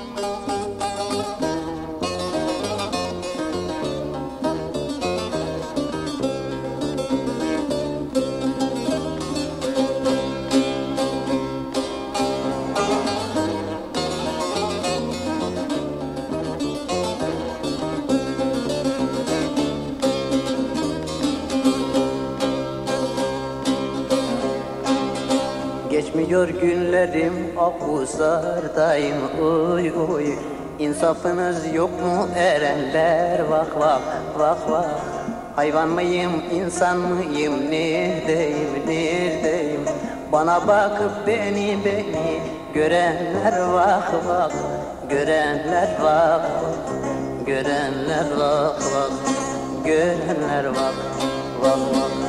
Música Geçmiyor günlerim akuzardayım. Oy oy. İnsafınız yok mu? Erenler vah vah vah vah Hayvan mıyım insan mıyım? Neredeyim neredeyim? Bana bakıp beni beni. Görenler vah vah Görenler vah Görenler vah vah Görenler vah vah vah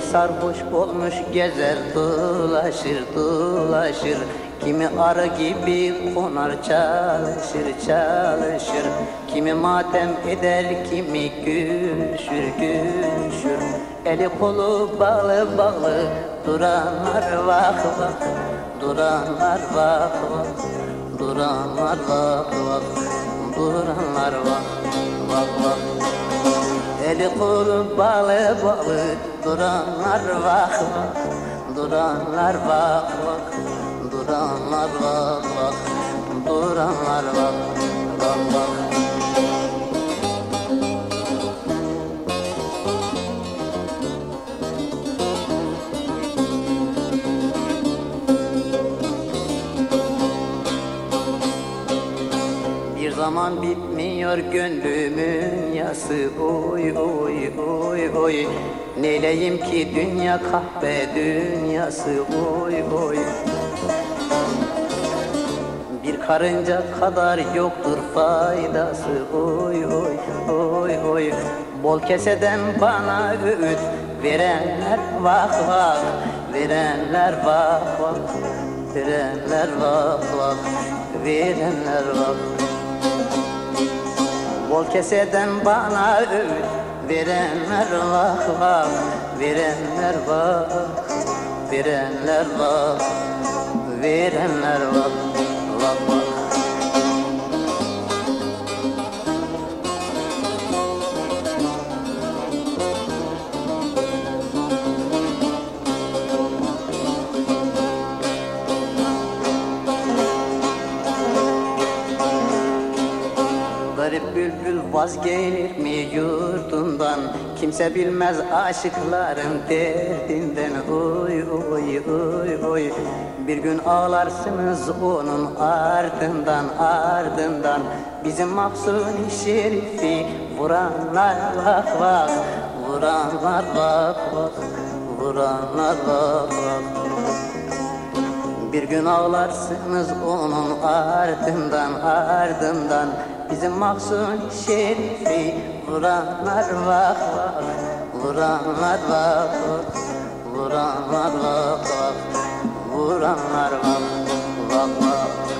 sarhoş olmuş gezer dolaşır dolaşır. Kimi arı gibi konar çalışır çalışır. Kimi matem eder kimi gülüşür gülüşür. Eli kolu bağlı bağlı duranlar vah vah. Duranlar vah vah Duranlar vah vah. Duranlar vah vah Eli kolu bağlı bağlı duranlar vah vah. Duranlar vah vah Duranlar vah vah. Duranlar vah vah Bir zaman bitmiyor gönlümün yası. Oy oy oy oy. Neyleyim ki dünya kahve dünyası? Oy oy. Bir karınca kadar yoktur faydası. Oy oy oy oy. Bol keseden bana öğüt. Verenler vah vah. Verenler vah vah. Verenler vah vah. Verenler vah Bol keseden bana öğüt verenler vah vah Verenler vah Verenler vah Verenler vah vah vah bülbül vazgelir mi yurdundan? Kimse bilmez aşıkların derdinden. Oy oy oy oy. Bir gün ağlarsınız onun ardından ardından. Bizim mahzuni şerifi vuranlar vah vah Vuranlar vah vah Vuranlar vah vah bir gün ağlarsınız onun ardından ardından Bizim mahzun şerifi vuranlar vah vah Vuranlar vah vah Vuranlar vah vah Vuranlar vah vah vah